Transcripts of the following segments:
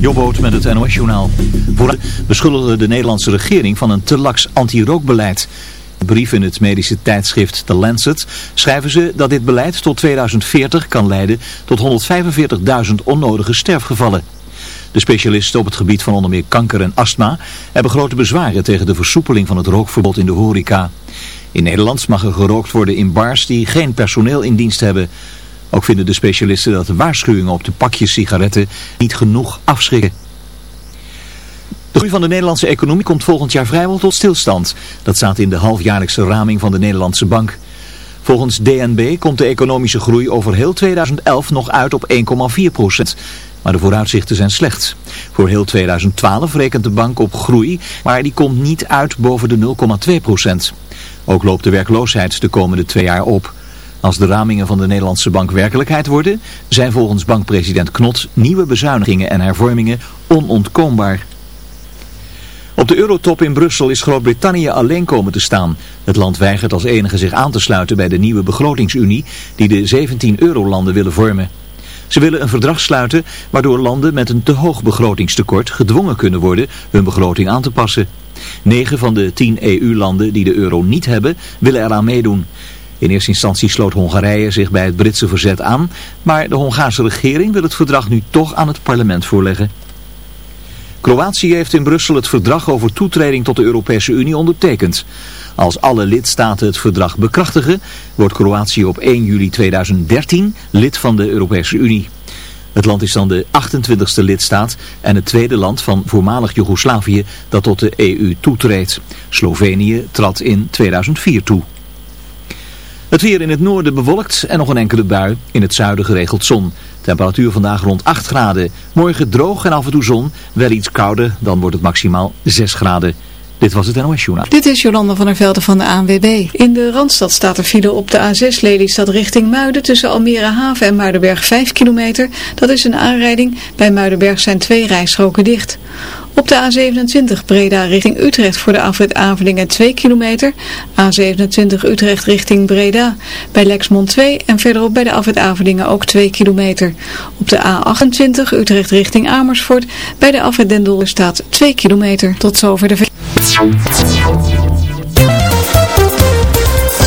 Jobboot met het NOS-journaal. beschuldigde de Nederlandse regering van een te laks anti-rookbeleid. In brief in het medische tijdschrift The Lancet schrijven ze dat dit beleid tot 2040 kan leiden tot 145.000 onnodige sterfgevallen. De specialisten op het gebied van onder meer kanker en astma hebben grote bezwaren tegen de versoepeling van het rookverbod in de horeca. In Nederland mag er gerookt worden in bars die geen personeel in dienst hebben. Ook vinden de specialisten dat de waarschuwingen op de pakjes sigaretten niet genoeg afschrikken. De groei van de Nederlandse economie komt volgend jaar vrijwel tot stilstand. Dat staat in de halfjaarlijkse raming van de Nederlandse Bank. Volgens DNB komt de economische groei over heel 2011 nog uit op 1,4 procent. Maar de vooruitzichten zijn slecht. Voor heel 2012 rekent de bank op groei, maar die komt niet uit boven de 0,2 procent. Ook loopt de werkloosheid de komende twee jaar op. Als de ramingen van de Nederlandse bank werkelijkheid worden, zijn volgens bankpresident Knot nieuwe bezuinigingen en hervormingen onontkoombaar. Op de eurotop in Brussel is Groot-Brittannië alleen komen te staan. Het land weigert als enige zich aan te sluiten bij de nieuwe begrotingsunie die de 17 eurolanden willen vormen. Ze willen een verdrag sluiten waardoor landen met een te hoog begrotingstekort gedwongen kunnen worden hun begroting aan te passen. Negen van de tien EU-landen die de euro niet hebben willen eraan meedoen. In eerste instantie sloot Hongarije zich bij het Britse verzet aan, maar de Hongaarse regering wil het verdrag nu toch aan het parlement voorleggen. Kroatië heeft in Brussel het verdrag over toetreding tot de Europese Unie ondertekend. Als alle lidstaten het verdrag bekrachtigen, wordt Kroatië op 1 juli 2013 lid van de Europese Unie. Het land is dan de 28e lidstaat en het tweede land van voormalig Joegoslavië dat tot de EU toetreedt. Slovenië trad in 2004 toe. Het weer in het noorden bewolkt en nog een enkele bui. In het zuiden geregeld zon. Temperatuur vandaag rond 8 graden. Morgen droog en af en toe zon. Wel iets kouder, dan wordt het maximaal 6 graden. Dit was het NOS Journaal. Dit is Jolanda van der Velden van de ANWB. In de Randstad staat er file op de A6 Lelystad richting Muiden tussen Almere Haven en Muidenberg 5 kilometer. Dat is een aanrijding. Bij Muidenberg zijn twee rijstroken dicht. Op de A27 Breda richting Utrecht voor de afrit Avelingen 2 kilometer. A27 Utrecht richting Breda. Bij Lexmond 2 en verderop bij de afrit Avelingen ook 2 kilometer. Op de A28 Utrecht richting Amersfoort. Bij de afrit Dendel staat 2 kilometer. Tot zover de...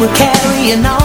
We're carrying on.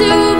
to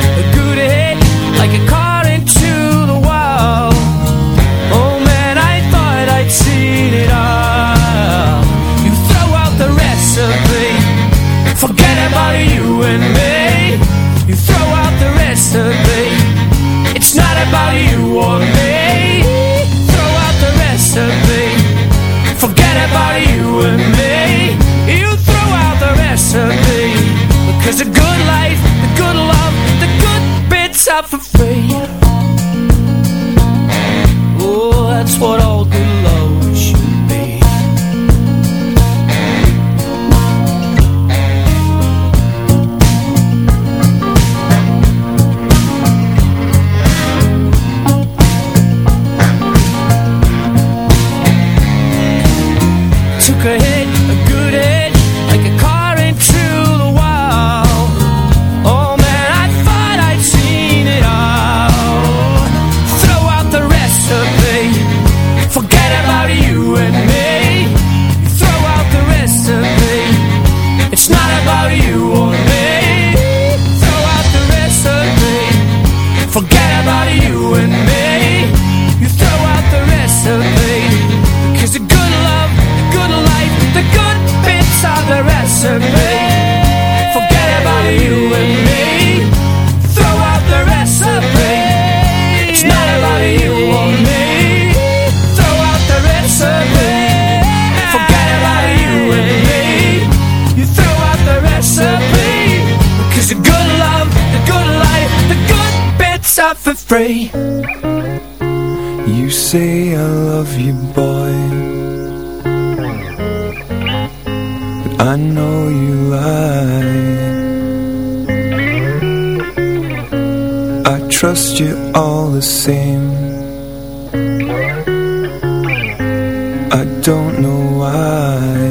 you or me. Throw out the recipe. Forget about you and me. You throw out the recipe. Cause the good life, the good love, the good bits are for free. Recipe. Forget about you and me. Throw out the recipe. It's not about you or me. Throw out the recipe. Forget about you and me. You throw out the the good love, the good life, the good bits are for free. You say I love you, boy I know you lie. I trust you all the same. I don't know why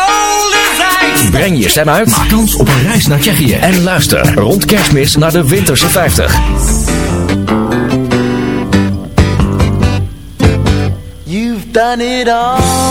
Breng je stem uit. Maak kans op een reis naar Tsjechië. En luister rond kerstmis naar de Winterse 50. You've done it all.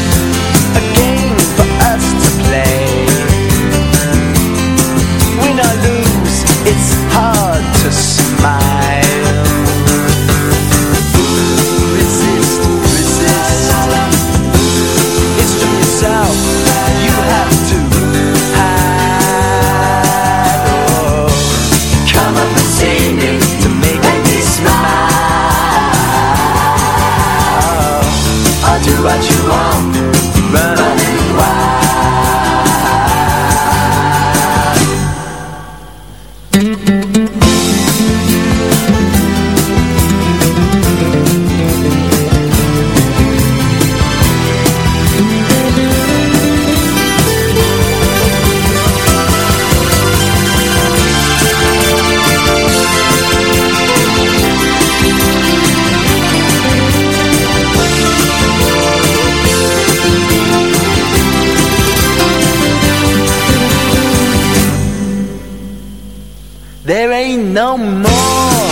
There ain't no more.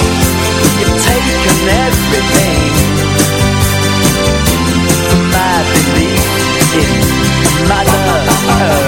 You've taken everything. My belief in Mother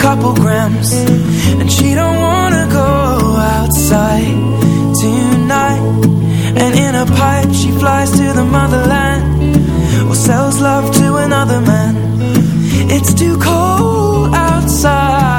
couple grams And she don't wanna go outside tonight. And in a pipe she flies to the motherland Or sells love to another man. It's too cold outside.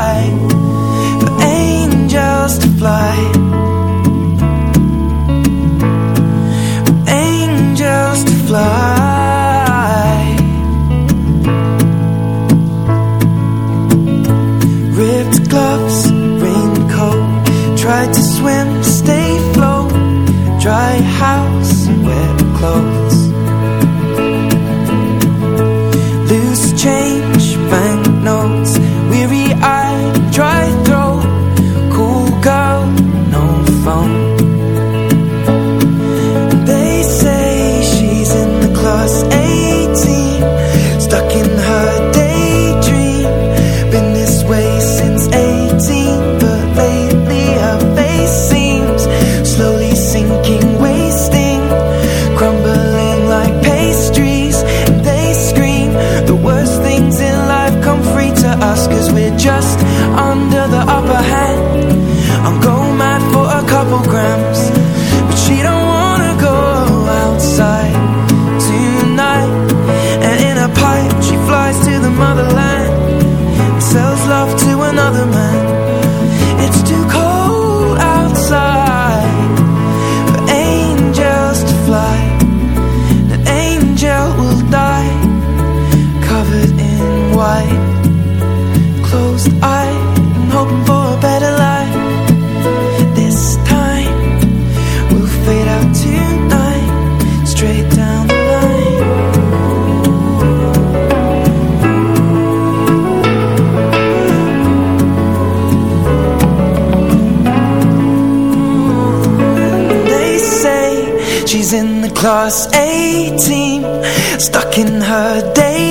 18 Stuck in her day.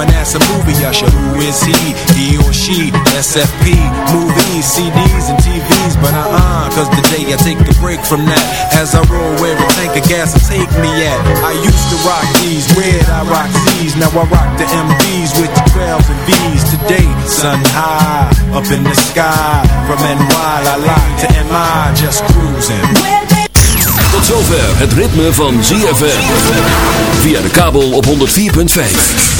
And ask a movie usher, who is he? He or she? SFP, movies, CDs, and TVs. But uh-uh, cause today I take a break from that. As I roll where a tank of gas will take me at. I used to rock these, where'd I rock these? Now I rock the MVs with the 12s and V's. Today, sun high, up in the sky. From NY, la la to MI, just cruising. Tot zover het ritme van ZFM. Via de kabel op 104.5.